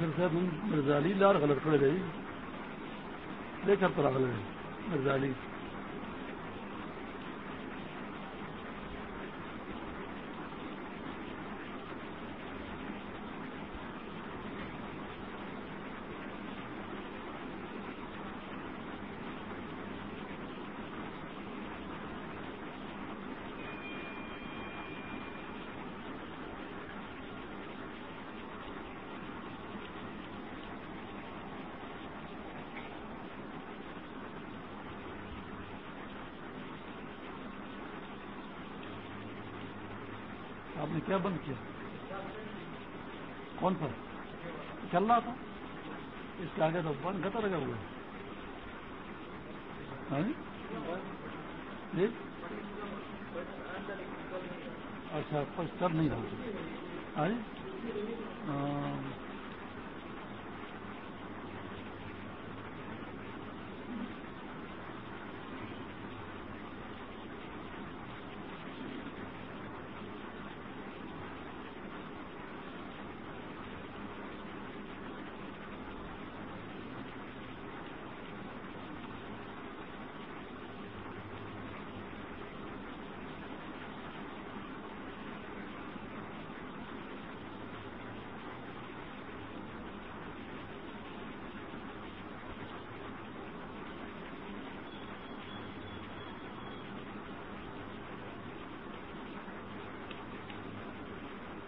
صاحب مرزا علی لار غلط پڑ گئی دیکھ پڑا غلط مرزا علی کیا بند کیا کون سا چل رہا تھا۔ اس کے آگے تو بند کتا لگا ہوا ہاں جی؟ جی؟ اچھا کچھ کر نہیں رہا ہاں جی؟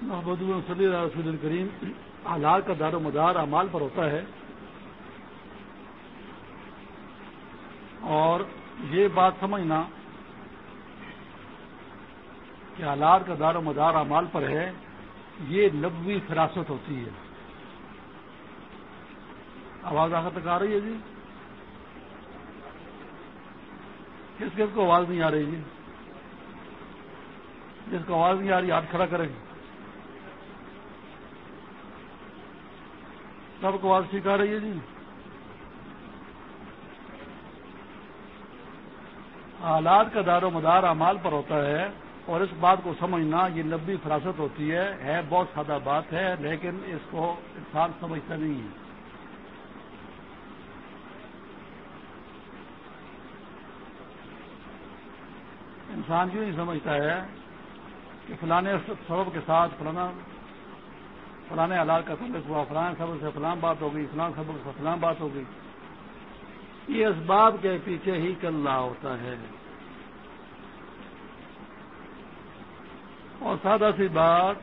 محمد صلی اللہ رسول الکریم حالات کا دار و مدار اعمال پر ہوتا ہے۔ اور یہ بات سمجھنا کہ حالات کا دار و مدار اعمال پر ہے، یہ نبوی فراست ہوتی ہے۔ آواز آخر تک آ رہی ہے جی؟ کس کس کو آواز نہیں آ رہی جی؟ جس کو آواز نہیں آ رہی ہاتھ کھڑا کریں۔ گے سب کو آواز سکھا رہی ہے جی؟ حالات کا دار و مدار اعمال پر ہوتا ہے اور اس بات کو سمجھنا یہ نبی فراست ہوتی ہے ہے بہت سادہ بات ہے، لیکن اس کو انسان سمجھتا نہیں ہے۔ انسان کیوں نہیں سمجھتا ہے کہ فلانے سبب کے ساتھ فلانا فلانے حالات کا تعلق ہوا، فلاں سبق سے فلاں بات ہو گئی، فلاں سبق سے فلاں بات ہو گئی۔ یہ اس بات کے پیچھے ہی کل رہا ہوتا ہے۔ اور سادہ سی بات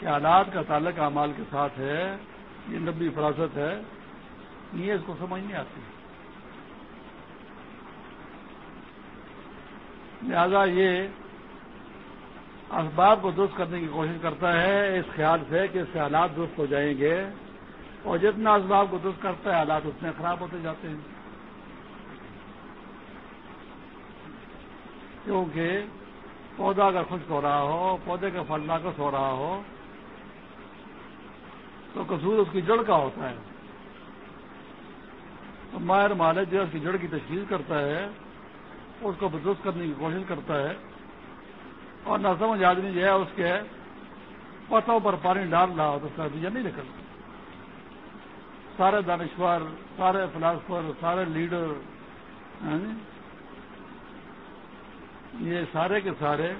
کہ حالات کا تعلق اعمال کے ساتھ ہے، یہ نبی فراست ہے، یہ اس کو سمجھ نہیں آتی۔ لہذا یہ اسباب کو درست کرنے کی کوشش کرتا ہے، اس خیال سے کہ اس سے حالات درست ہو جائیں گے۔ اور جتنا اسباب کو درست کرتا ہے، حالات اتنے خراب ہوتے جاتے ہیں۔ کیونکہ پودا اگر خشک ہو رہا ہو، پودے کا پھل ناقص ہو رہا ہو، تو قصور اس کی جڑ کا ہوتا ہے۔ تو ماہر مالک جو اس کی جڑ کی تشکیل کرتا ہے، اس کو درست کرنے کی کوشش کرتا ہے۔ اور نہ سمجھ آدمی جو ہے اس کے پتوں پر پانی ڈال رہا ہو تو اس کا نتیجہ نہیں نکلتا سارے دانشور، سارے فلاسفر، سارے لیڈر ہاں جی، یہ سارے کے سارے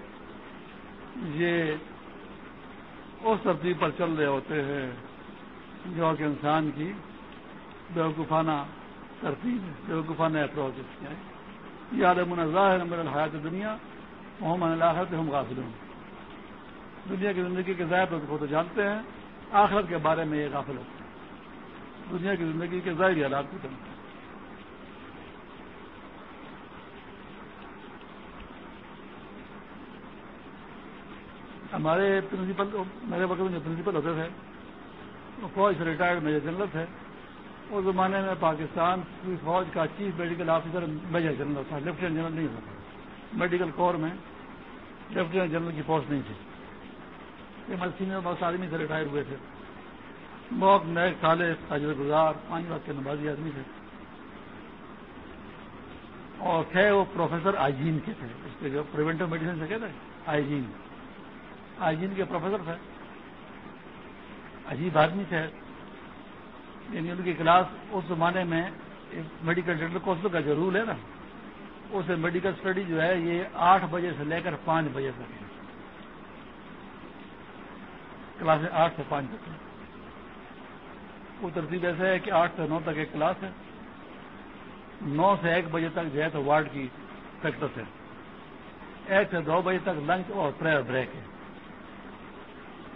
یہ اس ترتیب پر چل رہے ہوتے ہیں جو کہ انسان کی بیوقوفانہ ترتیب بیوقوفانہ اپروچ یہ عالم ظاہر میرا الحیات دنیا محمد آخرت ہم غافل ہوں دنیا کی زندگی کے ظاہر کو تو جانتے ہیں، آخرت کے بارے میں یہ غافل ہوتے ہیں۔ دنیا کی زندگی کے ظاہری حالات کو جانتے ہیں ہمارے پرنسپل، میرے وقت میں جو پرنسپل ہوتے تھے، وہ فوج سے ریٹائرڈ میجر جنرل تھے۔ اس زمانے میں پاکستان کی فوج کا chief medical officer major general تھا، لیفٹیننٹ جنرل نہیں ہوتا میڈیکل کور میں لیفٹیننٹ جنرل کی پوسٹ نہیں تھی۔ یہ مرسی میں بہت آدمی سے ریٹائر ہوئے تھے۔ بہت نئے، کالے، تاجر گزار، پانچ وقت کے نمازی آدمی تھے۔ اور تھے وہ پروفیسر آئیجین کے تھے۔ اس کے جو پریونٹو میڈیسن سے کہتے ہیں آئیجین آئیجین کے پروفیسر تھے۔ عجیب آدمی تھے۔ یعنی ان کی کلاس اس زمانے میں میڈیکل ڈاکٹر کورس کا جو رول ہے نا۔ اسے میڈیکل اسٹڈی جو ہے یہ آٹھ بجے سے لے کر پانچ بجے تک ہے۔ کلاسیں آٹھ سے پانچ تک وہ ترتیب ایسا ہے کہ آٹھ سے نو تک ایک کلاس ہے۔ نو سے ایک بجے تک جو ہے تو وارڈ کی پریکٹس ہے۔ ایک سے دو بجے تک لنچ اور پریئر بریک ہے۔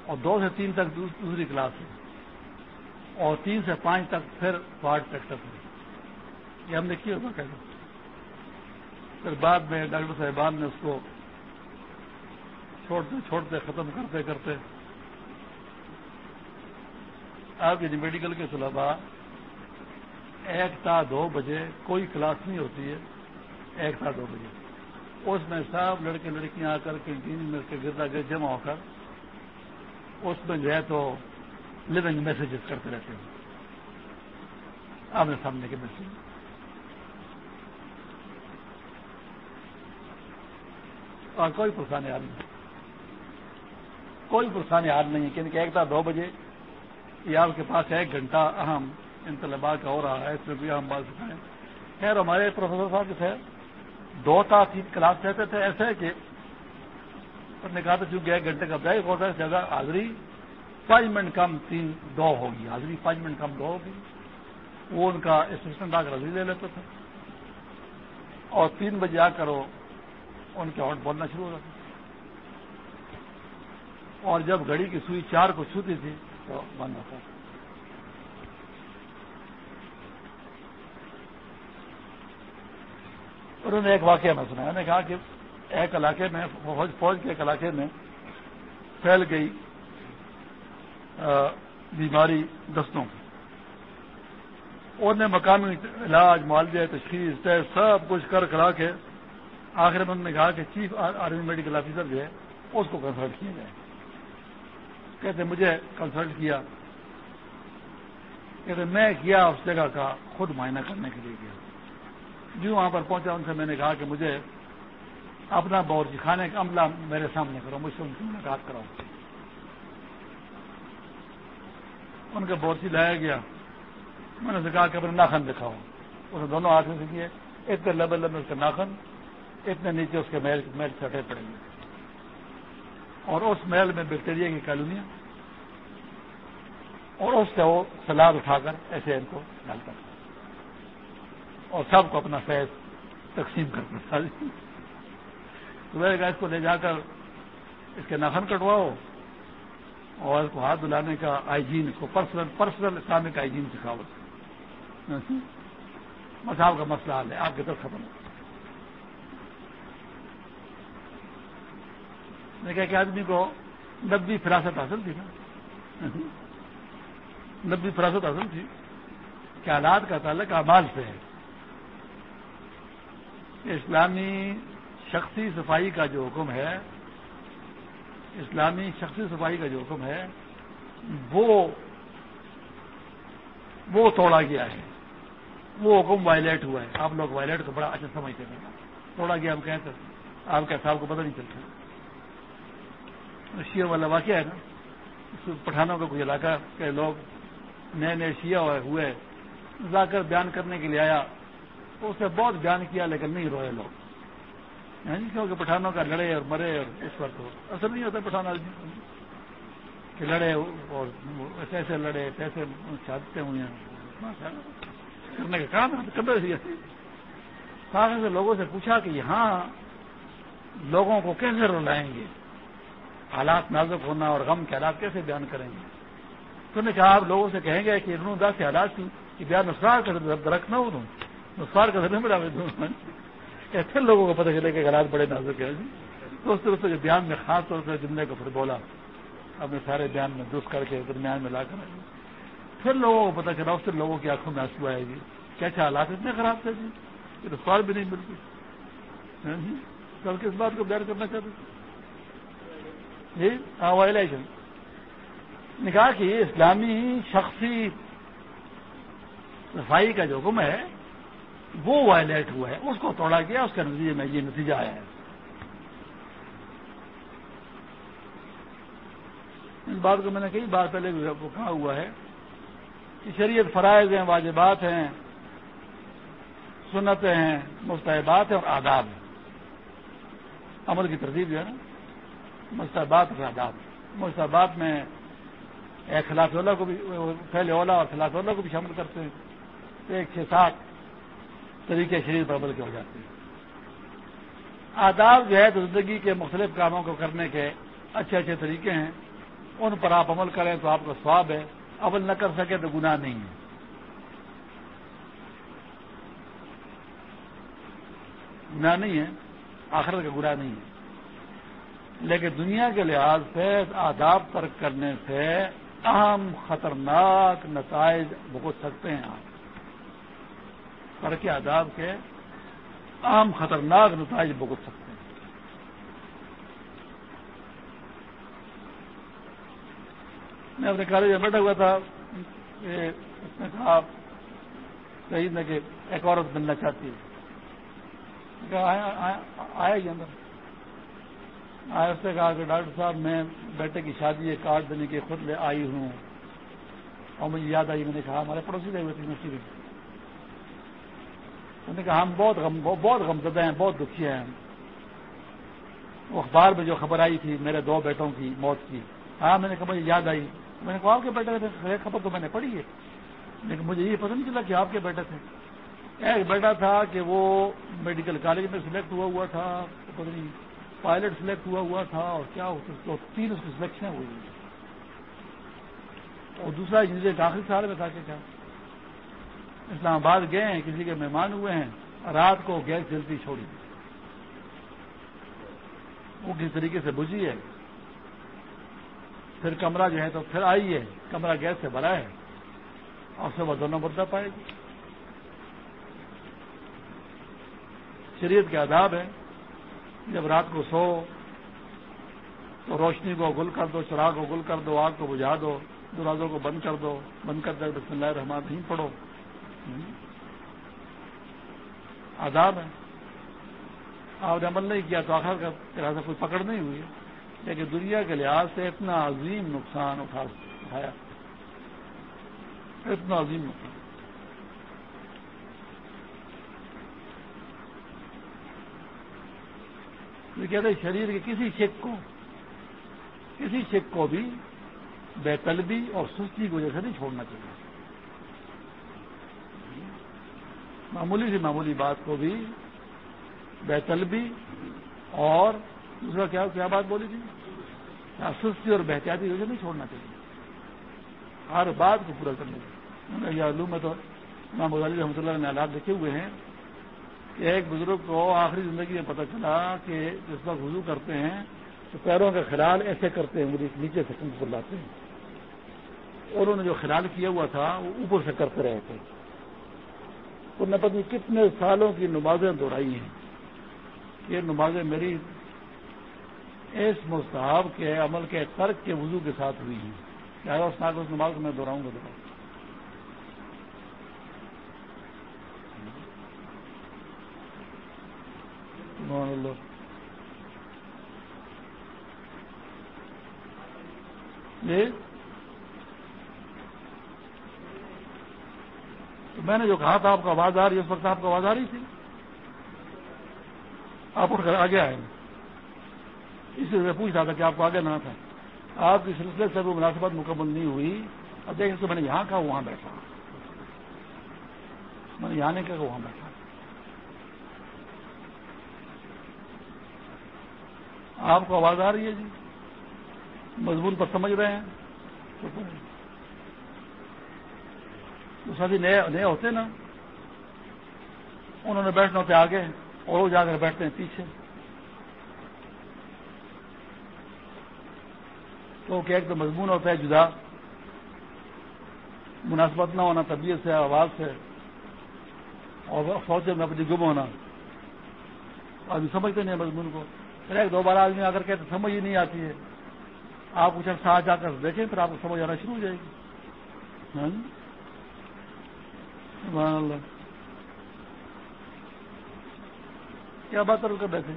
اور دو سے تین تک دوسری کلاس ہے۔ اور تین سے پانچ تک پھر وارڈ پریکٹس ہے۔ یہ ہم نے کیا ہوگا کہتے پھر بعد میں ڈاکٹر صاحبان نے اس کو چھوڑتے چھوڑتے ختم کرتے کرتے آپ یعنی میڈیکل کے طلبا ایک تا دو بجے کوئی کلاس نہیں ہوتی ہے ایک تا دو بجے۔ اس میں سب لڑکے لڑکیاں آ کر کینٹین میں سے گردا گرد جمع ہو کر اس میں جو ہے تو لونگ میسجز کرتے رہتے ہیں۔ آمنے سامنے کے میسج اور کوئی پرسانی حال نہیں۔ کوئی پرسانی حال نہیں ہے، کیونکہ ایک تھا دو بجے یہ آپ کے پاس ایک گھنٹہ اہم ان طلبا کا ہو رہا ہے، اس میں بھی اہم بات سکھائیں خیر، ہمارے پروفیسر صاحب جو تھے، دو تا تین کلاس کہتے تھے ایسے کہ انہوں نے کہا تھا، چونکہ ایک گھنٹے کا بریک ہوتا ہے جگہ حاضری پانچ منٹ کم تین دو ہوگی۔ حاضری پانچ منٹ کم دو ہوگی۔ وہ ان کا اسسٹنٹ آ کر حاضری لے لیتا تھا۔ اور تین بجے آ کر وہ ان کے ہاٹ بولنا شروع ہو جاتا اور جب گھڑی کی سوئی چار کو چھوتی تھی، تو بند ہوتا انہوں نے ایک واقعہ میں سنا نے کہا کہ ایک علاقے میں، فوج فوج کے ایک علاقے میں پھیل گئی بیماری دستوں کی۔ اور نے مقامی علاج معالجے تشخیص، ٹیسٹ، سب کچھ کر کرا کے آخر میں انہوں نے کہا کہ چیف آرمی میڈیکل آفیسر جو ہے، اس کو کنسلٹ کیا جائے کہتے مجھے کنسلٹ کیا۔ کہتے میں کیا اس جگہ کا خود معائنہ کرنے کے لیے گیا۔ جو وہاں پر پہنچا، ان سے میں نے کہا کہ مجھے اپنا بورچی کھانے کا عملہ میرے سامنے کرو، مجھ سے ان کی ملاقات کراؤ۔ ان کا بورچی لایا گیا۔ میں نے کہا کہ اپنے ناخن دکھاؤ۔ اسے دونوں ہاتھ سے کیے۔ اتنے لمبے لمبے اس کے ناخن۔ اتنے نیچے اس کے محل محل چٹے پڑیں گے۔ اور اس محل میں بیکٹیریا کی کالونیاں اور اس سے وہ سلاد اٹھا کر ایسے ان کو ڈالتا اور سب کو اپنا فیض تقسیم کرتا تو میں نے اس کو لے جا کر اس کے ناخن کٹواؤ اور اس کو ہاتھ دلانے کا آئیجین اس کو پرسنل پرسنل اسلامک آئیجین سکھاؤ۔ مساو کا مسئلہ حل ہے، آپ کے طرف ختم۔ ہو نے کہا کہ آدمی کو نبی فراست حاصل تھی نا؟ نبی فراست حاصل تھی۔ کہ آلات کا تعلق اعمال سے ہے؟ اسلامی شخصی صفائی کا جو حکم ہے، اسلامی شخصی صفائی کا جو حکم ہے، وہ وہ توڑا گیا ہے۔ وہ حکم وائلیٹ ہوا ہے۔ آپ لوگ وائلیٹ کو بڑا اچھا سمجھتے ہیں۔ توڑا گیا، ہم کہتے آپ کے صاحب کو پتہ نہیں چلتا۔ شیعہ والا واقعہ ہے نا پٹھانوں کا کوئی علاقہ کے لوگ نئے نئے شیعہ ہوئے جا کر بیان کرنے کے لیے آیا، تو اس نے بہت بیان کیا لیکن نہیں روئے لوگ۔ یعنی کیونکہ پٹھانوں کا لڑے اور مرے اور اس پر تو اثر نہیں ہوتا پٹھان آدمی۔ کہ لڑے اور ایسے ایسے لڑے، ایسے شادتیں ہوئی ہیں۔ کرنے کا کام ہے کبھی سے لوگوں سے پوچھا کہ یہاں لوگوں کو کیسے رلائیں گے؟ حالات نازک ہونا اور غم کے حالات کیسے بیان کریں گے؟ تو نے کہا، آپ لوگوں سے کہیں گے کہ انہوں دس کے حالات تھی کہ بیان نسخار کا درخت نہ ہو دوں نسخار کا درخت بڑا دوں ایسے لوگوں کو پتہ چلے کہ حالات بڑے نازک ہیں۔ تو اس طرح سے بیان میں خاص طور سے جملے کو پھر بولا اپنے سارے بیان میں درست کر کے درمیان میں لا کر پھر لوگوں کو پتہ چلا، اس سے لوگوں کی آنکھوں میں آنسو آئے گی۔ کیسے اچھا حالات اتنے خراب تھے جی؟ یہ رسوار بھی نہیں ملتی۔ ہاں جی؟ کل کس بات کو بیان کرنا چاہتے تھے؟ جی ہاں وائلیشن نکاح کی اسلامی شخصی صفائی کا جو حکم ہے، وہ وائلیٹ ہوا ہے، اس کو توڑا گیا، اس کے نتیجے میں یہ نتیجہ آیا ہے۔ اس بات کو میں نے کئی بار پہلے کہا ہوا ہے کہ شریعت فرائض ہیں، واجبات ہیں، سنتیں ہیں، مستحبات ہیں اور آداب ہیں۔ عمل کی ترتیب جو ہے نا مستحبات اور آداب۔ مستحبات میں خلاف اللہ کو بھی پہلے اولا اور خلاف اللہ کو بھی شامل کرتے ہیں۔ تو ایک چھ سات طریقے شریر پر عمل کے ہو جاتے ہیں۔ آداب جو ہے تو زندگی کے مختلف کاموں کو کرنے کے اچھے اچھے طریقے ہیں۔ ان پر آپ عمل کریں تو آپ کا سواب ہے۔ عمل نہ کر سکے تو گناہ نہیں ہے۔ گناہ نہیں ہے۔ آخرت کا گناہ نہیں ہے۔ لیکن دنیا کے لحاظ سے، آداب ترک کرنے سے اہم خطرناک نتائج بھگت سکتے ہیں آپ۔ ترک آداب کے اہم خطرناک نتائج بھگت سکتے ہیں۔ میں اپنے کالج میں بیٹھا ہوا تھا۔ اس نے کہا، شہید نے کہ ایک عورت بننا چاہتی ہے۔ آیا ہی اندر۔ آیا اس نے کہا کہ ڈاکٹر صاحب، میں بیٹے کی شادی کارڈ دینے کے خود لے آئی ہوں۔ اور مجھے یاد آئی، میں نے کہا، ہمارے پڑوسی رہے ہوئے تھے مسجد میں نے کہا، ہم بہت غم بہت غم زدہ ہیں، بہت دکھی ہیں۔ اخبار میں جو خبر آئی تھی، میرے دو بیٹوں کی موت کی۔ ہاں میں نے کہا، مجھے یاد آئی۔ میں نے کہا، آپ کے بیٹے تھے خبر تو میں نے پڑھی ہے۔ لیکن مجھے یہ پتہ نہیں چلا کہ آپ کے بیٹے تھے۔ ایک بیٹا تھا کہ وہ میڈیکل کالج میں سلیکٹ ہوا ہوا تھا، پتہ نہیں۔ پائلٹ سلیکٹ ہوا ہوا تھا اور کیا تین اس کی سلیکشن ہوئی اور دوسرا انجینئر کا آخری سال میں تھا کہ کیا؟ اسلام آباد گئے ہیں، کسی کے مہمان ہوئے ہیں، رات کو گیس جلدی چھوڑی۔ وہ کس طریقے سے بجھی ہے۔ پھر کمرہ جو ہے تو پھر آئی ہے۔ کمرہ گیس سے بھرا ہے۔ اور سے وہ دونوں بدلا پائے گی۔ شریعت کے آداب ہے جب رات کو سو تو روشنی کو گل کر دو، چراغ کو گل کر دو، آگ کو بجھا دو، دروازوں کو بند کر دو، بند کر دو، بسم اللہ الرحمن نہیں پڑھو۔ آداب ہے آپ نے عمل نہیں کیا تو آخر کا سے کوئی پکڑ نہیں ہوئی۔ لیکن دنیا کے لحاظ سے اتنا عظیم نقصان اٹھایا۔ اتنا عظیم نقصان۔ کہتے ہیں شریر کے کسی شک کو، کسی شک کو بھی بے طلبی اور سستی کی وجہ سے نہیں چھوڑنا چاہیے۔ معمولی سی معمولی بات کو بھی بے طلبی اور دوسرا کیا کیا بات بولی تھی؟ سستی اور بحتیاتی وجہ نہیں چھوڑنا چاہیے؟ ہر بات کو پورا کرنا چاہیے۔ یا میں تو امام غزالی رحمۃ اللہ نے آلات لکھے ہوئے ہیں۔ ایک بزرگ کو آخری زندگی میں پتہ چلا کہ جس وقت وضو کرتے ہیں تو پیروں کا خیال ایسے کرتے ہیں نیچے سے کنک لاتے ہیں۔ انہوں نے جو خیال کیا ہوا تھا، وہ اوپر سے کرتے رہے تھے۔ انہوں نے پتہ کتنے سالوں کی نمازیں دوہرائی ہیں یہ نمازیں میری اس مستحب کے عمل کے ترک کے وضو کے ساتھ ہوئی ہیں۔ کیا اس نماز کو میں دوہراؤں گا دوبارہ جی؟ تو میں نے جو کہا تھا آپ کو آواز آ رہی ہے، اس وقت آپ کو آواز آ رہی تھی؟ آپ اٹھ کر آگے آئے اس لیے میں پوچھ رہا تھا کہ آپ کو آگے نہ تھا۔ آپ کی سلسلے سے وہ مناسبت مکمل نہیں ہوئی۔ اب دیکھیں، تو میں نے یہاں کہا وہاں بیٹھا۔ میں نے یہاں نہیں کہا وہاں بیٹھا۔ آپ کو آواز آ رہی ہے جی؟ مضمون پر سمجھ رہے ہیں؟ تو سبھی جی، نئے نئے ہوتے نا؟ انہوں نے بیٹھنا ہوتے آگے، اور وہ جا کر بیٹھتے ہیں پیچھے۔ تو کہ ایک تو مضمون ہوتا ہے جدا۔ مناسبت نہ ہونا، طبیعت سے، آواز سے، اور فوج میں اپنی گم ہونا۔ آدمی سمجھتے نہیں مضمون کو۔ پھر ایک دو بار آدمی آ کر کے سمجھ ہی نہیں آتی ہے۔ آپ کچھ عرصہ جا کر دیکھیں، پھر آپ کو سمجھ آنا شروع ہو جائے گی۔ ہاں جی؟ اللہ۔ کیا بات کر بیٹھے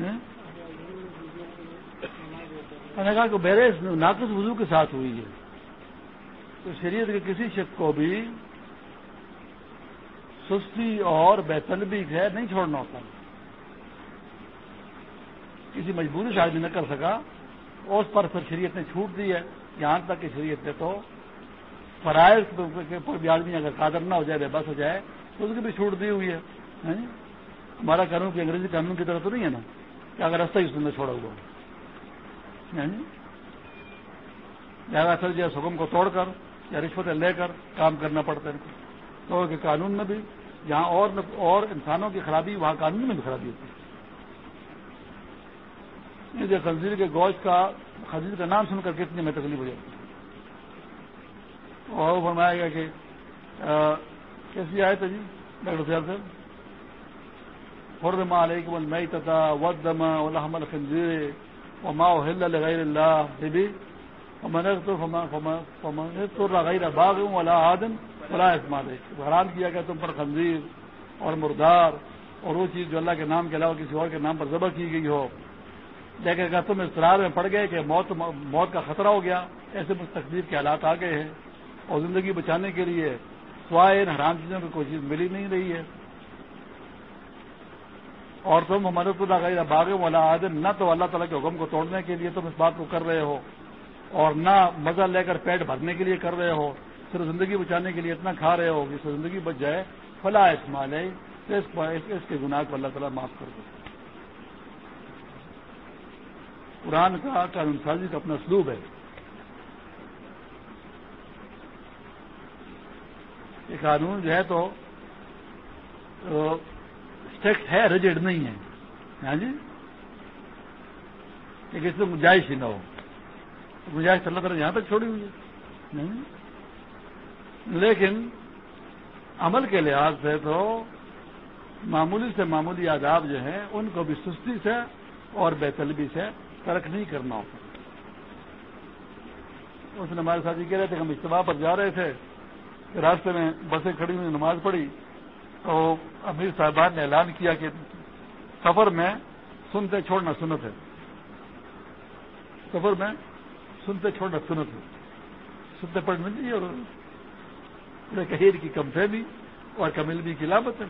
ہاں؟ میں نے کہا کہ میرے ناقص وضو کے ساتھ ہوئی ہے۔ تو شریعت کے کسی شخص کو بھی سستی اور بےطلبی ہے، نہیں چھوڑنا ہوتا۔ کسی مجبوری سے آدمی نہ کر سکا، اس پر پھر شریعت نے چھوٹ دی ہے۔ یہاں تک کہ شریعت نے تو فرائض پر بھی آدمی اگر قادر نہ ہو جائے بے بس ہو جائے، تو اس کی بھی چھوٹ دی ہوئی ہے۔ ہاں جی؟ ہمارا قانون کی انگریزی قانون کی طرح تو نہیں ہے نا کہ اگر رستہ ہی اس نے چھوڑا ہوا ہاں جی؟ لہٰذا پھر جو جی، حکم کو توڑ کر یا رشوتیں لے کر کام کرنا پڑتا ہے تو کہ قانون میں بھی، جہاں اور اور انسانوں کی خرابی، وہاں قانون میں بھی خرابی ہوتی ہے۔ جو خنزیر کے گوشت کا خنزیر کا نام سن کر کتنی میں تکلیف ہو جاتی ہے۔ اور فرمایا گیا کہ کیسی آئے تھے جی؟ ڈاکٹر صاحب۔ سے فرما علیکم المیتتا ودم ولحم الخنزیر وما احل لغیر اللہ۔ بھی ومن اغتر غیر باغ ولا ولا حرام کیا گیا تم پر خنزیر اور مردار اور وہ چیز جو اللہ کے نام کے علاوہ کسی اور کے نام پر ذبح کی گئی ہو۔ لیکن اگر تم اضطرار میں پڑ گئے کہ موت موت کا خطرہ ہو گیا، ایسے مستقبیر کے حالات آ گئے ہیں۔ اور زندگی بچانے کے لیے سوائے ان حرام چیزوں کی کوئی چیز ملی نہیں رہی ہے۔ اور تم ہمارے تو لگائی باغ والا عادن نہ تو اللہ تعالیٰ کے حکم کو توڑنے کے لیے تم اس بات کو کر رہے ہو۔ اور نہ مزہ لے کر پیٹ بھرنے کے لیے کر رہے ہو صرف زندگی بچانے کے لیے اتنا کھا رہے ہو کہ زندگی بچ جائے فلاں استعمال ہے اس کے گناہ کو اللہ تعالیٰ معاف کر دو قرآن کا قانون سازی کا اپنا اسلوب ہے۔ یہ قانون جو ہے تو اسٹیکٹ ہے ریجڈ نہیں ہے۔ ہاں جی؟ لیکن اس میں گنجائش ہی نہ ہو۔ گنجائش اللہ تعالیٰ یہاں تک چھوڑی ہوئی ہے۔ لیکن عمل کے لحاظ سے تو معمولی سے معمولی آداب جو ہیں، ان کو بھی سستی سے اور بے طلبی سے ترک نہیں کرنا ہوتا۔ اس نے ہمارے ساتھ یہ کہہ رہے تھے کہ ہم اجتماع پر جا رہے تھے کہ راستے میں بسیں کھڑی ہوئی، نماز پڑھی۔ تو امیر صاحبان نے اعلان کیا کہ سفر میں سنتے چھوڑنا سنت ہے۔ سفر میں سنتے چھوڑنا سنت سنتے پڑھنا چاہیے اور کہیر کی کم فہمی اور کمیلبی کی لابت ہے۔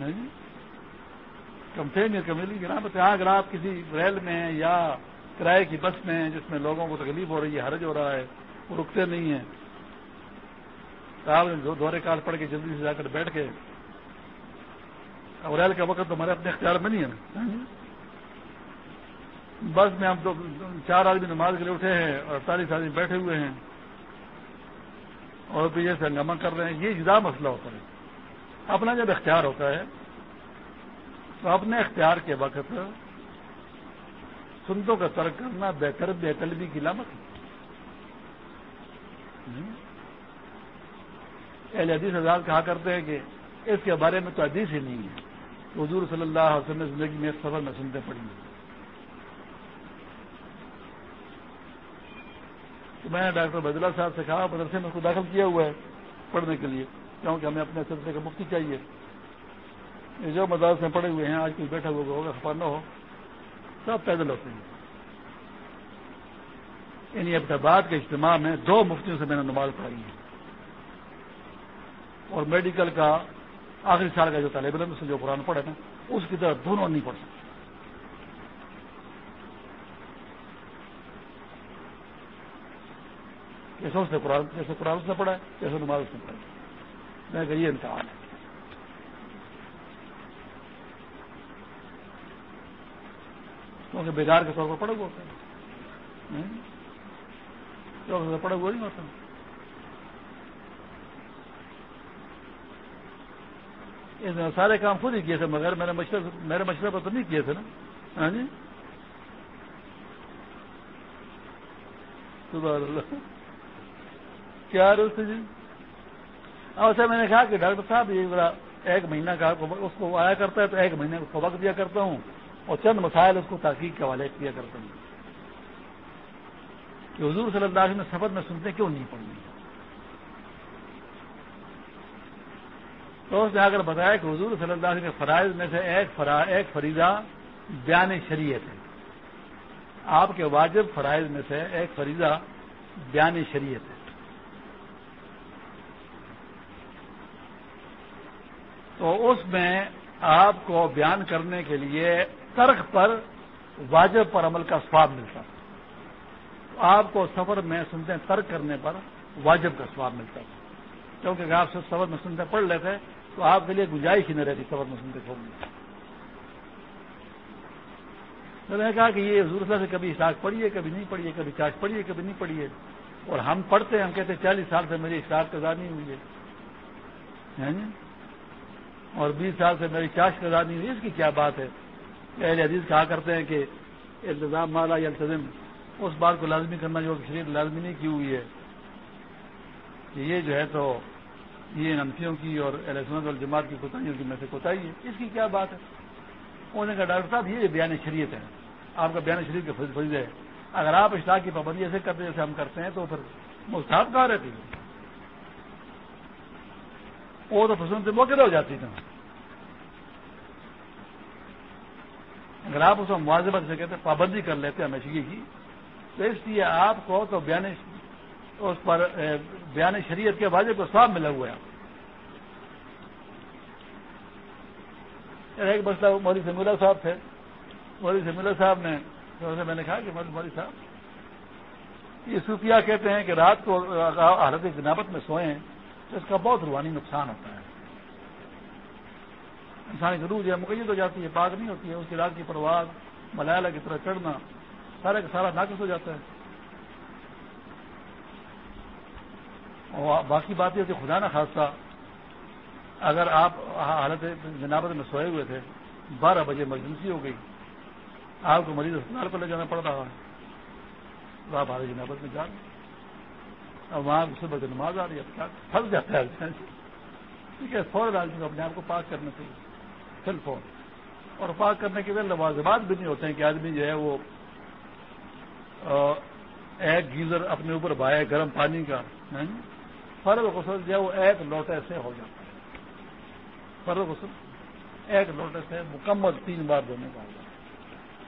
ہاں جی؟ کم فہمی اور کمیلبی کی لابت ہے۔ اگر آپ کسی ریل میں یا کرائے کی بس میں ہیں جس میں لوگوں کو تکلیف ہو رہی ہے، حرج ہو رہا ہے، وہ رکتے نہیں ہیں۔ آپ نے دورے کال پڑھ کے جلدی سے جا کر بیٹھ کے ریل کا وقت ہمارے اپنے اختیار میں نہیں ہے نا۔ ہاں جی؟ بس میں ہم تو چار آدمی نماز کے لیے اٹھے ہیں اور اڑتالیس آدمی بیٹھے ہوئے ہیں۔ اور پیچھے سے ہنگامہ کر رہے ہیں۔ یہ جدا مسئلہ ہوتا ہے۔ اپنا جب اختیار ہوتا ہے، تو اپنے اختیار کے وقت سنتوں کا ترک کرنا بہتر بےطلبی کی لامت ہے۔ اہل حدیث حضرات کہا کرتے ہیں کہ اس کے بارے میں تو حدیث ہی نہیں ہے۔ حضور صلی اللہ علیہ وسلم زندگی میں سفر میں سنتے پڑی تو میں نے ڈاکٹر بدلا صاحب سے کہا، مدرسے میں اس کو داخل کیا ہوا ہے پڑھنے کے لیے کیونکہ ہمیں اپنے سلسلے کا مفتی چاہیے۔ جو مدارس میں پڑے ہوئے ہیں، آج کوئی بیٹھا ہوا ہوگا خبر نہ ہو۔ سب پیدل ہوتے ہیں۔ یعنی ابتباد کے اجتماع میں دو مفتیوں سے میں نے نماز پڑھائی ہے اور میڈیکل کا آخری سال کا جو طالب علم سے جو قرآن پڑھے نا اس کی طرح دونوں نہیں پڑھ سکتے۔ کیسے اس نے قرآن جیسے قرآن اس نے پڑھا ہے کیسے نماز اس نے پڑھا میں کہ یہ امتحان ہے۔ کیونکہ بیدار کے طور پر پڑھے ہوئے ہوتا ہے۔ پڑھے ہوئے نہیں ہوتا۔ سارے کام خود ہی کیے تھے، مگر میرے مشورے میرے مشورے پر تو نہیں کیے تھے نا۔ ہاں جی؟ اللہ۔ کیا جی؟ اچھا میں نے کہا کہ ڈاکٹر صاحب، یہ میرا ایک مہینہ کا اس کو آیا کرتا ہے تو ایک مہینے کو وقت دیا کرتا ہوں اور چند مسائل اس کو تحقیق کے حوالے کیا کرتا ہوں۔ کہ حضور صلی اللہ علیہ وسلم سفر میں سنتے کیوں نہیں پڑھنی تو اس نے اگر بتایا کہ حضور صلی اللہ علیہ وسلم کے فرائض میں سے ایک فرا ایک فریضہ بیان شریعت ہے۔ آپ کے واجب فرائض میں سے ایک فریضہ بیان شریعت ہے۔ تو اس میں آپ کو بیان کرنے کے لیے ترک پر واجب پر عمل کا سواب ملتا آپ کو سفر میں سنتے ترک کرنے پر واجب کا سواب ملتا تھا کیونکہ اگر آپ سفر میں سنتے پڑھ لیتے تو آپ کے لیے گنجائش ہی نہ رہتی سفر میں سنتے چھوڑنے میں نے کہا کہ یہ حضور سے کبھی اشراق پڑھیے، کبھی نہیں پڑھیے، کبھی چاش پڑھیے، کبھی نہیں پڑھیے۔ اور ہم پڑھتے ہیں، ہم کہتے ہیں چالیس سال سے میری اشراق قضا نہیں ہوئی ہے۔ یعنی اور بیس سال سے میری چاش قضا نہیں ہوئی، اس کی کیا بات ہے؟ اہل حدیث کہا کرتے ہیں کہ التظام مالا یا التظم اس بات کو لازمی کرنا جو شریف لازمی نہیں کی ہوئی ہے۔ کہ یہ جو ہے تو یہ نمسیوں کی اور الیکشن اور جماعت کی کوتاہیوں کی میں سے کوتاہی ہے۔ اس کی کیا بات ہے؟ انہوں نے کہا، ڈاکٹر صاحب، یہ بیان شریعت ہے۔ آپ کا بیان شریف کے فض ہے اگر آپ اشتاق کی پابندی ایسے کرتے جیسے ہم کرتے ہیں، تو پھر مستحب کہاں رہتی؟ ہے وہ تو فصلوں سے موقع ہو جاتی تھی۔ اگر آپ اس کو موازبت سے کہتے پابندی کر لیتے ہیں ہمیشگی کی، تو اس لیے آپ کو تو بیان اس پر بیان شریعت کے واضح کو صاف ملا ہوا ہے۔ ایک مسئلہ مودی سمیلا صاحب تھے۔ مودی سمیلا صاحب نے میں نے کہا کہ مودی صاحب، یہ صوفیہ کہتے ہیں کہ رات کو حالت جنابت میں سوئیں تو اس کا بہت روحانی نقصان ہوتا ہے۔ انسانی کی روح جو ہے مقید ہو جاتی ہے پاک نہیں ہوتی ہے، اس کی رات کی پرواز ملیالہ کی طرح چڑھنا سارا کا سارا ناقص ہو جاتا ہے۔ اور باقی بات یہ کہ خدا نہ خاصہ، اگر آپ حالت جنابت میں سوئے ہوئے تھے، بارہ بجے ایمرجنسی ہو گئی، آپ کو مریض اسپتال پر لے جانا پڑ رہا ہے۔ تو آپ حالت جنابت میں جا رہے اور وہاں صبح نماز آ رہی ہے پھنس جاتا ہے۔ ٹھیک ہے، فوراً آدمی کو اپنے آپ کو پاک کرنا چاہیے۔ فل فور اور پاک کرنے کے بعد لوازمات بھی نہیں ہوتے ہیں کہ آدمی جو ہے وہ ایک گیزر اپنے اوپر بھائے گرم پانی کا ہاں؟ فرض غسل جو ہے وہ ایک لوٹے سے ہو جاتا ہے۔ فرض غسل ایک لوٹے سے مکمل تین بار دھونے کا ہوگا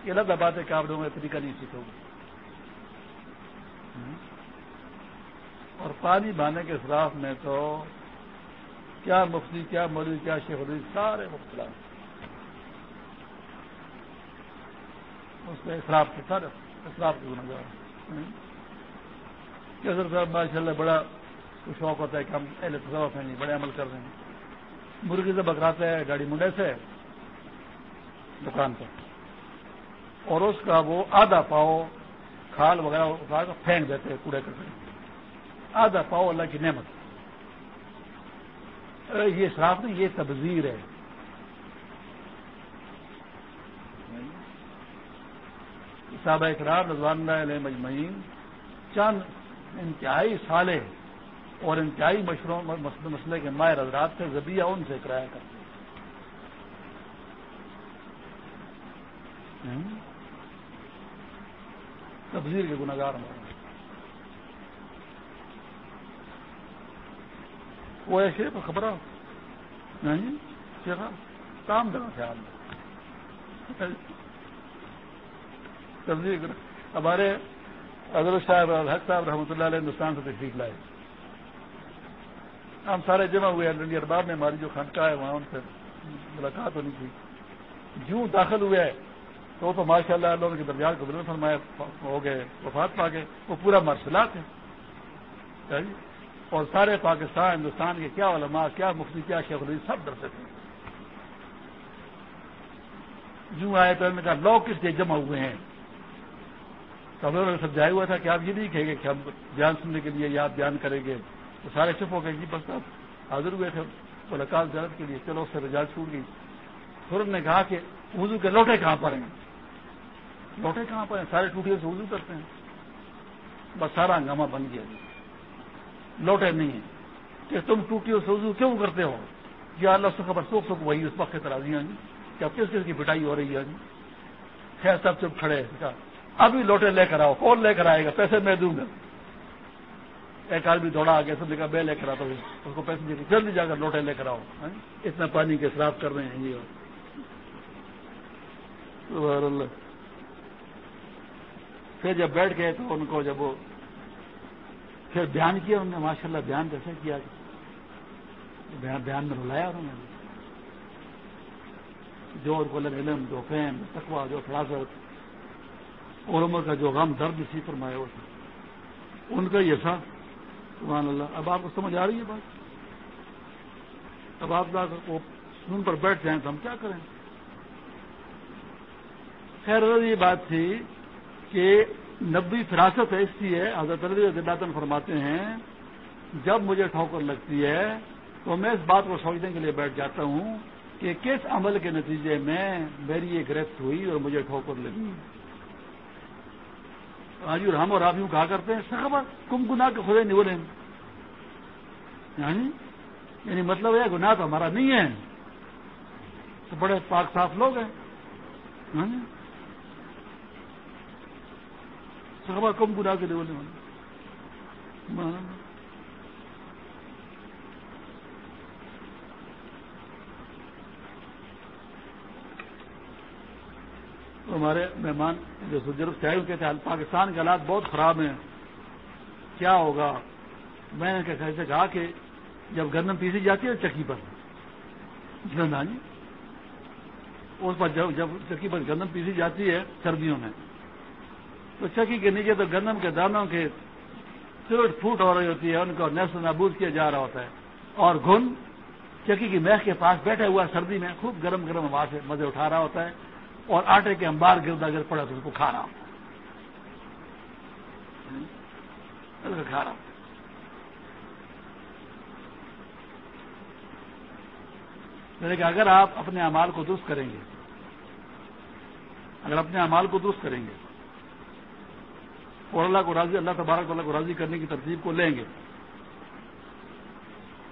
یہ الگ بات ہے کہ آپ لوگوں میں طریقہ نہیں سیکھو گے ہاں؟ اور پانی بہانے کے خلاف میں تو کیا مفتی، کیا مولوی، کیا شیخ الدین سارے مختلف اس میں اخلاق کے سارے اخلاق کے گنگار صاحب ماشاء اللہ بڑا شوق ہوتا ہے کہ ہم اہل تصوف ہیں نہیں بڑے عمل کر رہے ہیں۔ مرغی سے بکراتے ہیں، گاڑی منڈے سے دکان پر۔ اور اس کا وہ آدھا پاؤ کھال وغیرہ اٹھا کر پھینک دیتے ہیں، کوڑے کرتے آدھا پاؤ اللہ کی نعمت۔ یہ شراف نہیں، یہ تبذیر ہے۔ صاحب اقرار رضوان اللہ علیہ مجمعین چند انتہائی سالے اور انتہائی مشوروں مسئلے کے ماہر حضرات سے زبیہ ان سے کرایہ کرتے تبزیر کے گناگار ہمارے وہ ایسے تو خبر نہیں کام دینا خیال تبدیل ہمارے حضرت صاحب الحق صاحب رحمۃ اللہ علیہ ہندوستان سے تشریف لائے۔ ہم سارے جمع ہوئے ارباب ارباب میں ہماری جو خانقاہ ہے، وہاں ان سے ملاقات ہونی تھی۔ جوں داخل ہوئے تو تو ماشاء اللہ اللہ کے درجات کو بلند فرمائے ہو گئے، وفات پا گئے۔ وہ پورا مارشلات ہے اور سارے پاکستان، ہندوستان کے کیا علماء، کیا مفتی، کیا شیخ الدین سب ڈرتے تھے جو آئے تو انہوں نے کہا لوگ کس لیے جمع ہوئے ہیں۔ تو انہوں نے سمجھایا ہوا تھا کہ آپ یہ نہیں کہیں گے کہ ہم بیان سننے کے لیے یا آپ بیان کریں گے۔ تو سارے چپ ہو گئے جی بس آپ حاضر ہوئے تھے ملاقات زیارت کے لیے، چلو اس سے رجاج چھوٹ گئی۔ پھر نے کہا کہ وضو کے لوٹے کہاں پر ہیں؟ لوٹے کہاں پر ہیں؟ سارے ٹوٹیوں سے وضو کرتے ہیں۔ بس سارا ہنگامہ بن گیا۔ جی لوٹے نہیں ہیں۔ کہ تم ٹوٹیوں سے وضو کیوں کرتے ہو؟ یا اللہ سے خبر سوکھ سوکھ وہی، اس وقت کی طرح جی کیا کس کس کی پٹائی ہو رہی ہے؟ جی خیر، سب چپ کھڑے ابھی لوٹے لے کر آؤ، کون لے کر آئے گا؟ پیسے میں دوں گا۔ ایک آدمی دوڑا آ گیا سب لکھا میں لے کر آتا ہوں۔ اس کو پیسے دے جلدی جا کر لوٹے لے کر آؤ۔ ہاں؟ اتنا پانی کے شراف کر رہے ہیں۔ جی اللہ۔ پھر جب بیٹھ گئے تو ان کو جب وہ پھر بیان کیا انہوں نے ماشاء اللہ بیان کیسے کیا۔ بیان میں رلایا انہوں نے۔ جو ان کو علم، جو فیم تقوا جو فراست۔ اور عمر کا جو غم درد اسی پر مایا ہوا تھا۔ ان کا یہ تھا، سبحان اللہ۔ اب آپ کو سمجھ آ رہی ہے بات؟ اب آپ وہ سن پر بیٹھ جائیں تو ہم کیا کریں؟ خیر یہ بات تھی کہ نبی فراست ایسی ہے حضرت علی فرماتے ہیں، جب مجھے ٹھوکر لگتی ہے تو میں اس بات کو سوچنے کے لیے بیٹھ جاتا ہوں کہ کس عمل کے نتیجے میں میری یہ گرفت ہوئی اور مجھے ٹھوکر لگی۔ آج اور ہم اور آپ یوں کہا کرتے ہیں سخبر کم گنا کے خدے نہیں بولیں یعنی یعنی مطلب ہے، گناہ تو ہمارا نہیں ہے۔ تو بڑے پاک صاف لوگ ہیں۔ یعنی، سخبر کم گنا کے لیے بولے تو ہمارے مہمان جو سجرف چاہے کہتے ہیں پاکستان کے حالات بہت خراب ہیں۔ کیا ہوگا؟ میں نے سے کہا کہ جب گندم پیسی جاتی ہے چکی پر۔ جی, ہاں جی اس پر جب جب چکی پر گندم پیسی جاتی ہے سردیوں میں، تو چکی کے نیچے تو گندم کے دانوں کے سرٹ پھوٹ ہو رہی ہوتی ہے، ان کو نیس نابود کیا جا رہا ہوتا ہے۔ اور گن چکی کی میخ کے پاس بیٹھا ہوا سردی میں، خوب گرم گرم ہوا سے مزے اٹھا رہا ہوتا ہے۔ اور آٹے کے انبار گردا گر پڑا تو اس کو کھا رہا ہوں۔ کھا رہا ہوں۔ کہ اگر آپ اپنے امال کو درست کریں گے، اگر اپنے امال کو درست کریں گے، اور اللہ کو راضی، اللہ تبارک اللہ کو راضی کرنے کی ترتیب کو لیں گے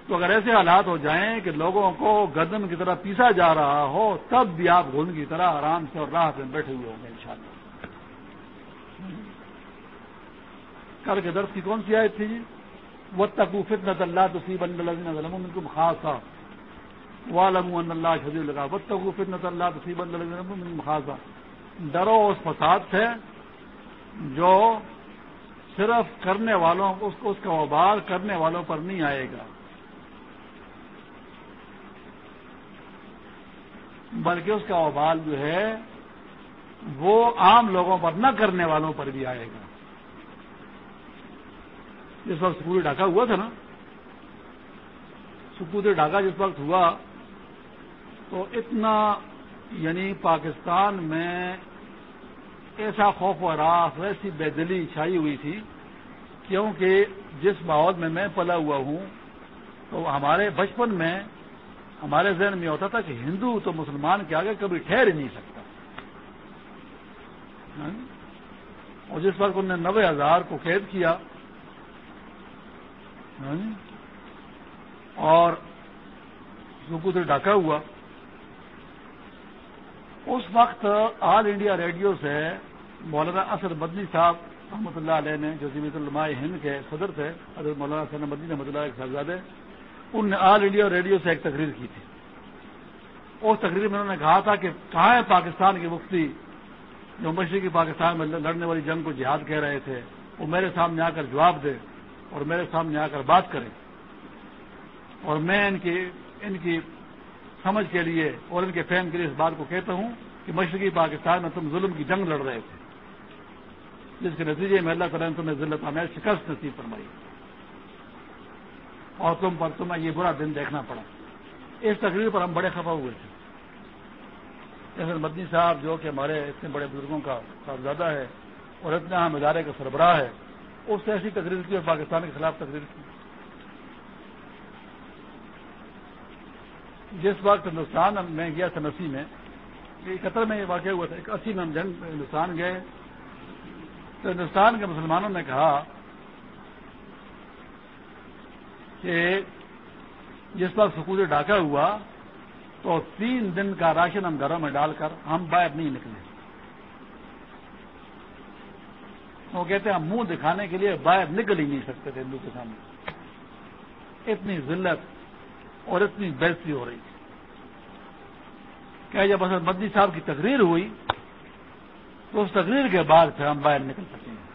تو اگر ایسے حالات ہو جائیں کہ لوگوں کو گردن کی طرح پیسا جا رہا ہو، تب بھی آپ گھن کی طرح آرام سے اور راہ میں بیٹھے ہوئے ہوں گے ان شاء اللہ کر کے درد کی کون سی آیت تھی جی؟ وہ تک فتنت اللہ تصیب اللہ کو خاص تھا والم اللہ شدید لگا وہ تک فتنت اللہ تصیب اللہ خاص تھا ڈرو اس فساد سے جو صرف کرنے والوں اس کا وبال کرنے والوں پر نہیں آئے گا۔ بلکہ اس کا اوبال جو ہے، وہ عام لوگوں پر نہ کرنے والوں پر بھی آئے گا۔ جس وقت سکوری ڈھاکہ ہوا تھا نا سکوری ڈھاکہ جس وقت ہوا، تو اتنا یعنی پاکستان میں ایسا خوف و راس، ایسی بے دلی چھائی ہوئی تھی، کیونکہ جس ماحول میں میں پلا ہوا ہوں، تو ہمارے بچپن میں ہمارے ذہن میں ہوتا تھا کہ ہندو تو مسلمان کے آگے کبھی ٹھہر ہی نہیں سکتا اور جس وقت انہوں نے نوے ہزار کو قید کیا ہاں؟ اور سے ڈاکہ ہوا، اس وقت آل انڈیا ریڈیو سے مولانا اسد مدنی صاحب رحمۃ اللہ علیہ نے، جو زمین علماء ہند کے صدر تھے، حضرت مولانا سن مدنی رحمۃ اللہ ایک صاحبزادے ان نے آل انڈیا ریڈیو سے ایک تقریر کی تھی۔ اس تقریر میں انہوں نے کہا تھا کہ کہاں ہے پاکستان کی مفتی جو مشرقی پاکستان میں لڑنے والی جنگ کو جہاد کہہ رہے تھے؟ وہ میرے سامنے آ کر جواب دے اور میرے سامنے آ کر بات کرے۔ اور میں ان کی ان کی سمجھ کے لیے اور ان کے فہم کے لیے اس بات کو کہتا ہوں کہ مشرقی پاکستان میں تم ظلم کی جنگ لڑ رہے تھے۔ جس کے نتیجے میں اللہ تعالیٰ نے تمہیں ضلع میں شکست نصیب فرمائی۔ اور تم پر تمہیں یہ برا دن دیکھنا پڑا۔ اس تقریر پر ہم بڑے خفا ہوئے تھے۔ جیسے مدنی صاحب جو کہ ہمارے اتنے بڑے بزرگوں کا صاحبزادہ ہے اور اتنا ہم ادارے کا سربراہ ہے، اس سے ایسی تقریر کی اور پاکستان کے خلاف تقریر کی۔ جس وقت ہندوستان میں گیا تھا نسی میں قطر میں یہ واقع ہوا تھا اسی میں ہم جنگ ہندوستان گئے۔ تو ہندوستان کے مسلمانوں نے کہا کہ جس وقت سکول ڈاکہ ہوا تو تین دن کا راشن ہم گھروں میں ڈال کر ہم باہر نہیں نکلے۔ وہ کہتے ہیں ہم منہ دکھانے کے لیے باہر نکل ہی نہیں سکتے تھے ہندو کے سامنے۔ اتنی ذلت اور اتنی بہتری ہو رہی۔ تھی کہ جب اصل مدنی صاحب کی تقریر ہوئی تو اس تقریر کے بعد پھر ہم باہر نکل سکیں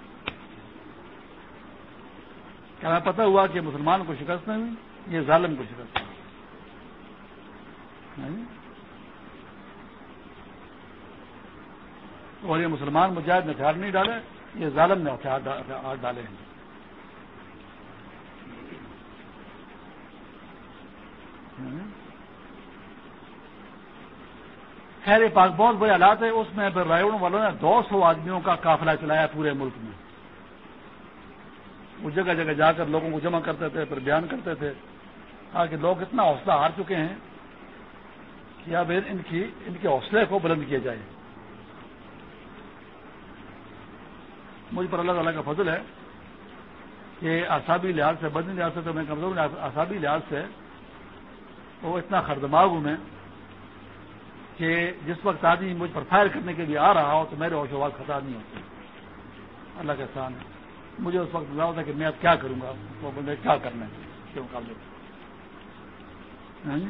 گے کیا ہمیں پتہ ہوا کہ مسلمان کو شکست نہیں ہوئی، یہ ظالم کو شکست نہیں اور یہ مسلمان مجاہد نے ہتھیار نہیں ڈالے، یہ ظالم نے ہتھیار ڈالے ہیں۔ خیر پاک بہت بڑے حالات ہے اس میں پھر رائے والوں نے دو سو آدمیوں کا قافلہ چلایا پورے ملک میں۔ وہ جگہ جگہ جا کر لوگوں کو جمع کرتے تھے، پھر بیان کرتے تھے۔ تاکہ لوگ اتنا حوصلہ ہار چکے ہیں کہ اب ان کی ان کے حوصلے کو بلند کیا جائے۔ مجھ پر اللہ تعالیٰ کا فضل ہے کہ آسابی لحاظ سے بدنی لحاظ سے تو میں کمزور آسابی لحاظ سے تو اتنا خردماغ ہوں میں کہ جس وقت آدمی مجھ پر فائر کرنے کے لیے آ رہا ہو تو میرے ہوش آواز خطا نہیں ہوتی اللہ کا احسان ہے۔ مجھے اس وقت بتا ہوتا کہ میں اب کیا کروں گا؟ وہ بندے کیا کرنا ہے اس کے مقابلے ہاں جی؟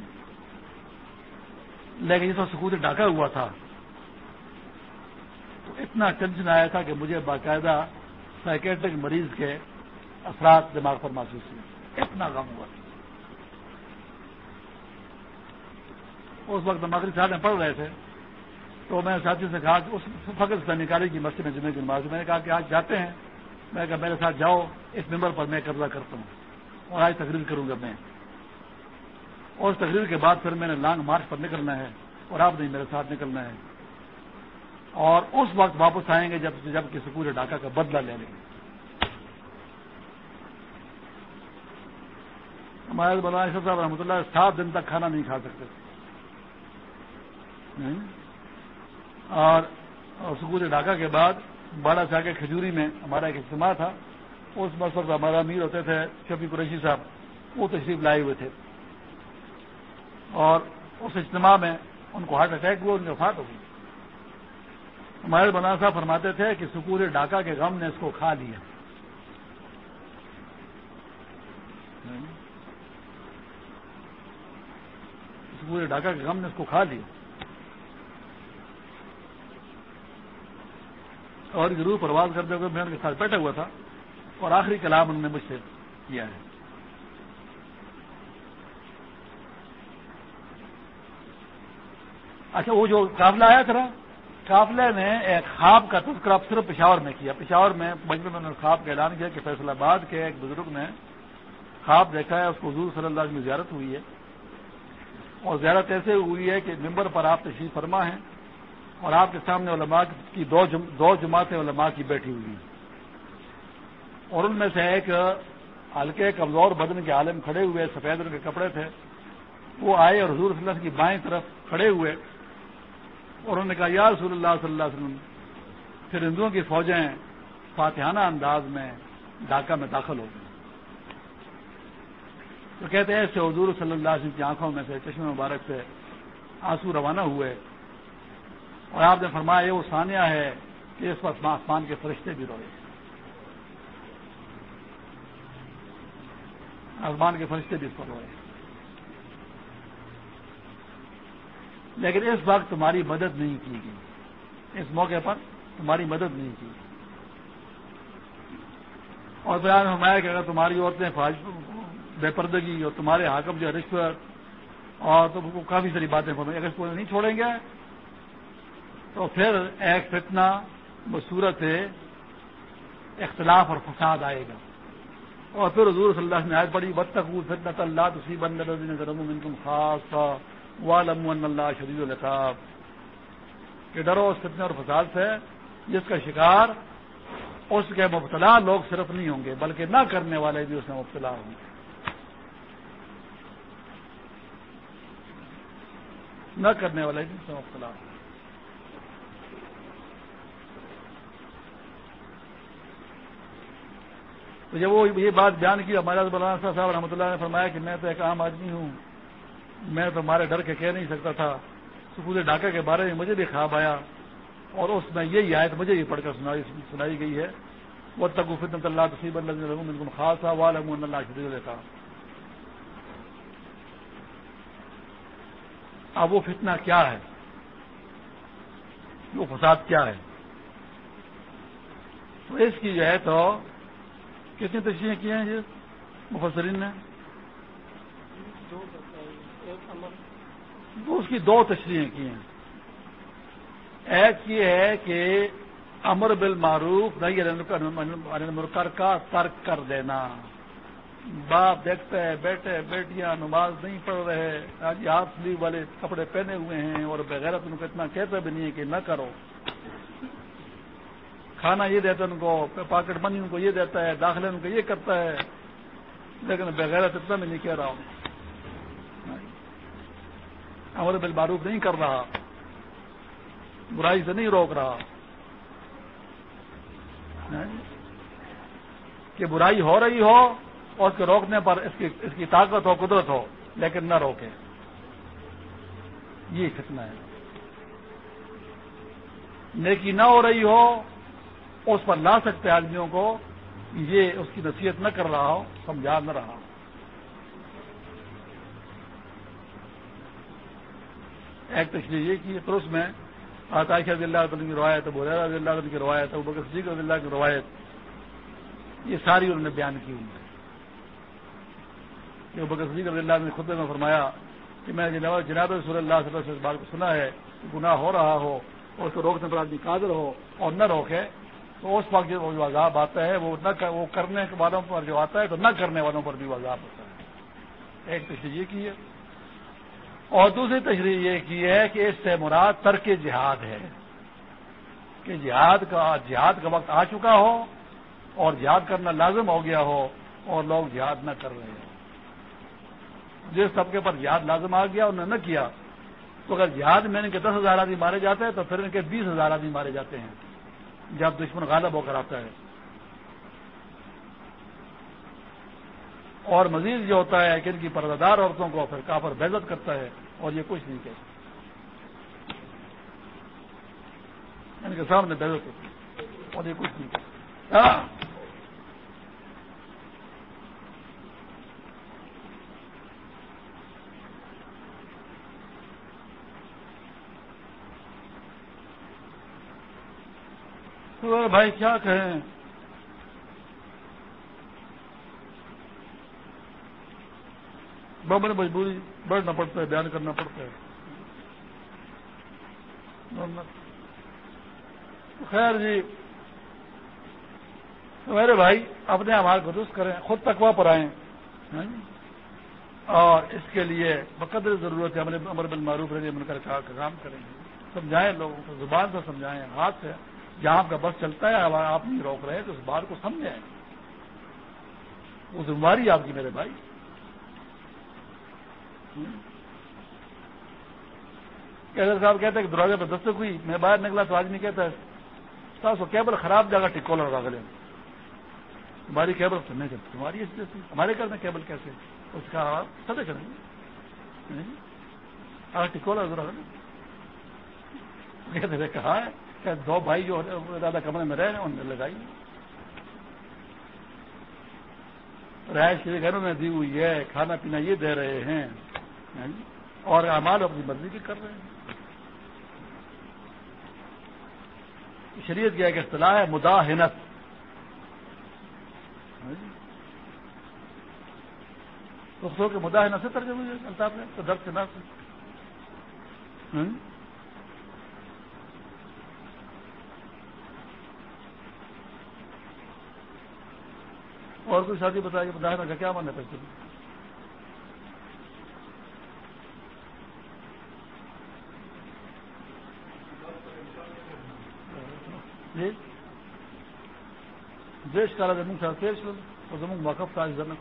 لیکن جس وقت سکوت ڈاکہ ہوا تھا۔ تو اتنا ٹینشن آیا تھا کہ مجھے باقاعدہ سائکیٹرک مریض کے اثرات دماغ پر محسوس ہوئے۔ اتنا غم ہوا۔ تھا اس وقت مغرب صاحب میں پڑھ رہے تھے۔ تو میں ساتھی سے کہا کہ اس فخر سے نکالی کی مسجد میں جمعے کی نماز۔ میں نے کہا کہ آج جاتے ہیں۔ میں کہا، میرے ساتھ جاؤ، اس نمبر پر میں قبضہ کرتا ہوں اور آج تقریر کروں گا میں۔ اور اس تقریر کے بعد پھر میں نے لانگ مارچ پر نکلنا ہے اور آپ نہیں میرے ساتھ نکلنا ہے۔ اور اس وقت واپس آئیں گے جب جبکہ سکول ڈاکہ کا بدلہ لے لیں گے۔ ہمارے بلان صاحب رحمۃ اللہ، سات دن تک کھانا نہیں کھا سکتے۔ اور سکول ڈھاکہ کے بعد باڑا سے آگے کھجوری میں ہمارا ایک اجتماع تھا، اس وقت ہمارا امیر ہوتے تھے شفی قریشی صاحب، وہ تشریف لائے ہوئے تھے۔ اور اس اجتماع میں ان کو ہارٹ اٹیک ہوا ان کی وفات ہو گئی۔ ہمارے بنا صاحب فرماتے تھے کہ سکول ڈھاکہ کے غم نے اس کو کھا لیا۔ سکول ڈھاکہ کے غم نے اس کو کھا لیا۔ اور ضرور پرواز کرتے ہوئے میں ان کے ساتھ بیٹھا ہوا تھا اور آخری کلام انہوں نے مجھ سے کیا ہے۔ اچھا وہ جو قافلہ آیا تھا قافلے نے ایک خواب کا تذکرہ صرف پشاور میں کیا۔ پشاور میں بچپن میں نے خواب کا اعلان کیا کہ فیصلہ آباد کے ایک بزرگ نے خواب دیکھا ہے، اس کو حضور صلی اللہ علیہ میں زیارت ہوئی ہے۔ اور زیارت ایسے ہوئی ہے کہ ممبر پر آپ تشریف فرما ہیں۔ اور آپ کے سامنے علماء کی دو جم، دو جماعتیں علماء کی بیٹھی ہوئی ہیں۔ اور ان میں سے ایک ہلکے کمزور بدن کے عالم کھڑے ہوئے، سفید رنگ کے کپڑے تھے۔ وہ آئے اور حضور صلی اللہ علیہ وسلم کی بائیں طرف کھڑے ہوئے اور انہوں نے کہا، یا رسول اللہ صلی اللہ علیہ وسلم، پھر ہندوؤں کی فوجیں فاتحانہ انداز میں ڈھاکہ میں داخل ہو گئی تو کہتے ہیں ایسے حضور صلی اللہ علیہ وسلم کی آنکھوں میں سے چشمے مبارک سے آنسو روانہ ہوئے۔ اور آپ نے فرمایا یہ وہ ثانیہ ہے کہ اس وقت آسمان کے فرشتے بھی روئے۔ آسمان کے فرشتے بھی اس پر روئے۔ لیکن اس وقت تمہاری مدد نہیں کی گئی۔ اس موقع پر تمہاری مدد نہیں کی اور بیان فرمایا کہ اگر تمہاری عورتیں بے پردگی اور تمہارے حاکم جو رشوت اور تو کافی ساری باتیں فرمائی، اگر اس کو نہیں چھوڑیں گے تو پھر ایک فتنہ بصورت اختلاف اور فساد آئے گا۔ اور پھر حضور صلی اللہ نے بڑی بد تک فتنا اللہ تسی بند تم خاص والم اللہ شدید الطاف کہ ڈرو اس فتنے اور فساد سے جس کا شکار اس کے مبتلا لوگ صرف نہیں ہوں گے، بلکہ نہ کرنے والے بھی اس میں مبتلا ہوں گے۔ نہ کرنے والے بھی اس میں مبتلا ہوں گے۔ تو جب وہ یہ بات بیان کی ہمارا مولانا صاحب رحمۃ اللہ نے فرمایا کہ میں تو ایک عام آدمی ہوں، میں تو ہمارے ڈر کے کہہ نہیں سکتا تھا۔ سکول ڈھاکہ کے بارے میں مجھے بھی خواب آیا اور اس میں یہی آیت مجھے بھی پڑھ کر سنائی گئی ہے۔ وہ تک فتنت اللہ تصیب اللہ خاص اللہ شدید تھا اب وہ فتنہ کیا ہے؟ وہ فساد کیا ہے؟ تو اس کی جو ہے تو کتنی تشریح کی ہیں یہ مفسرین نے؟ اس کی دو تشریحیں کی ہیں۔ ایک یہ ہے کہ امر بل معروف نہیں مرکر کا ترک کر دینا۔ باپ دیکھتا ہے بیٹے بیٹیاں نماز نہیں پڑھ رہے آج ہاتھ سلیو والے کپڑے پہنے ہوئے ہیں اور بغیر ان کو اتنا کہتا بھی نہیں ہے کہ نہ کرو۔ کھانا یہ دیتا ہے ان کو، پاکٹ منی ان کو یہ دیتا ہے، داخلے ان کو یہ کرتا ہے۔ لیکن بغیر اتنا میں نہیں کہہ رہا ہوں۔ امر بل معروف نہیں کر رہا۔ برائی سے نہیں روک رہا۔ کہ برائی ہو رہی ہو اور اس کے روکنے پر اس کی اس کی طاقت ہو، قدرت ہو، لیکن نہ روکے۔ یہ فتنہ ہے۔ نیکی نہ ہو رہی ہو اس پر لا سکتے آدمیوں کو یہ اس کی نصیحت نہ کر رہا ہو سمجھا نہ رہا ہو ایک تشریح یہ کی پھر اس میں عطائش رضی اللہ عنہ کی روایت، ابو رضی اللہ عنہ کی روایت، ابو بکر صدیق رضی اللہ کی روایت، یہ ساری انہوں نے بیان کی ہوئی کہ بکر صدیق رضی اللہ نے خطبے میں فرمایا کہ میں جناب جناب رسول اللہ صلی اللہ علیہ وسلم اس بات کو سنا ہے کہ گناہ ہو رہا ہو اور اس کو روکنے پر آدمی قادر ہو اور نہ روکے تو اس وقت جو عذاب آتا ہے، وہ نہ وہ کرنے والوں پر جو آتا ہے تو نہ کرنے والوں پر بھی عذاب ہوتا ہے۔ ایک تشریح یہ کی ہے۔ اور دوسری تشریح یہ کی ہے کہ اس سے مراد ترک جہاد ہے۔ کہ جہاد کا جہاد کا وقت آ چکا ہو اور جہاد کرنا لازم ہو گیا ہو اور لوگ جہاد نہ کر رہے ہوں۔ جس طبقے پر جہاد لازم آ گیا انہوں نے نہ کیا، تو اگر جہاد میں ان کے دس ہزار آدمی مارے جاتے ہیں تو پھر ان کے بیس ہزار آدمی مارے جاتے ہیں۔ جب دشمن غالب ہو کر آتا ہے۔ اور مزید یہ ہوتا ہے کہ ان کی پردار عورتوں کو پھر کافر بےزت کرتا ہے اور یہ کچھ نہیں کہتا۔ ان کے سامنے بےزت ہوتی ہے اور یہ کچھ نہیں کہتا ہاں۔ تو بھائی کیا کہیں؟ بڑے مجبوری بڑھنا پڑتا ہے، بیان کرنا پڑتا ہے۔ خیر جی میرے بھائی، اپنے آواز کو درست کریں، خود تکوا پر آئیں۔ ہاں جی؟ اور اس کے لیے بقدر ضرورت ہے امر بن معروف رضی من کر کام کریں۔ گے سمجھائیں لوگوں کو، زبان سے سمجھائیں، ہاتھ سے۔ جہاں آپ کا بس چلتا ہے آپ نہیں روک رہے تو اس بات کو سمجھیں وہ ذمہ داری آپ کی میرے بھائی۔ صاحب کہتے ہیں کہ دروازے پہ دستک ہوئی، میں باہر نکلا تو آدمی کہتا ہے صاحب کیبل خراب جگہ ٹکولر لگا گلے تمہاری کیبل تو نہیں چلتی تمہاری ہمارے گھر میں کیبل کیسے اس کا سدے کریں گے۔ اگر ٹکولر ضرور کہتے کہا ہے ہاں، کہ دو بھائی جو زیادہ کمرے میں رہے ہیں، انہوں نے لگائی۔ رہائش کے گھروں میں دی ہوئی ہے، کھانا پینا یہ دے رہے ہیں ہاں جی، اور امال اپنی مرضی بھی کر رہے ہیں۔ شریعت کی ایک اصطلاح ہے مداحنت ہاں جی۔ کے مداحنت سے ترجمہ الطاف ہے، تو درد کے نام سے ہاں جی؟ اور کوئی شادی بتائیے مداحنت کا کیا ماننا پڑتا ہے جی؟ دیش کا زمین سے تیز اور زمین وقف کا زمین۔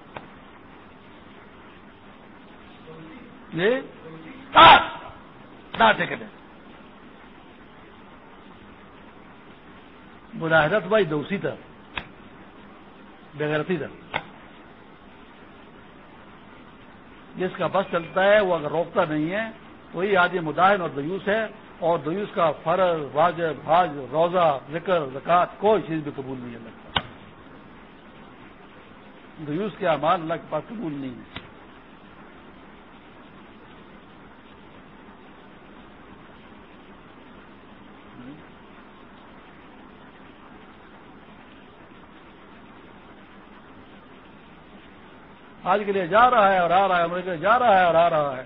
جی؟ ٹکٹ مظاہرت بھائی دوسی تھا۔ بےغیرتی تھا جس کا بس چلتا ہے، وہ اگر روکتا نہیں ہے، وہی آج مداحن اور دیوس ہے۔ اور دیوس کا فرض، واجب حاج روزہ، ذکر زکات کوئی چیز بھی قبول نہیں ہے۔ لگتا دیوس کے اعمال اللہ کے پاس قبول نہیں ہے حج کے لیے جا رہا ہے اور آ رہا ہے عمرے کے لیے جا رہا ہے اور آ رہا ہے۔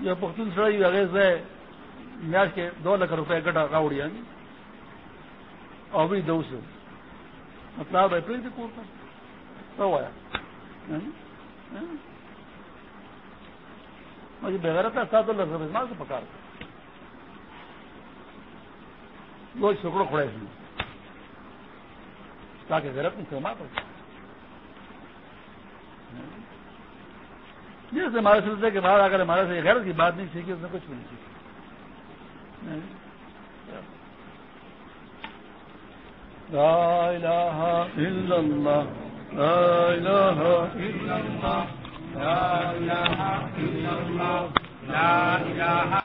یہ پختون سڑی وغیرہ سے میچ کے دو لاکھ روپے گٹا گے اور بھی دو سے مطلب ہے پھر کور پر تو آیا مجھے بغیرت تھا سات اللہ سے پکار۔ تھا دو سکڑوں کھڑے ہیں۔ تاکہ غیرت نہیں سما پڑتا جس سے ہمارے سلسلے کے بعد اگر ہمارے سے غیر کی بات نہیں سیکھی اس نے کچھ بھی نہیں سیکھی لا الہ الا اللہ، لا الہ الا اللہ، لا الہ الا اللہ، لا الہ